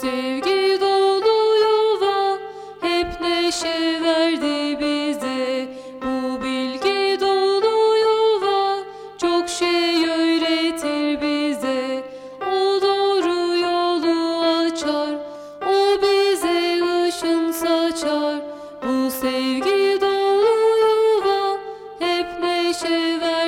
Sevgi dolu yuva hep neşe verdi bize. Bu bilgi dolu yuva çok şey öğretir bize. O doğru yolu açar, o bize ışın saçar. Bu sevgi dolu yuva hep neşe ver.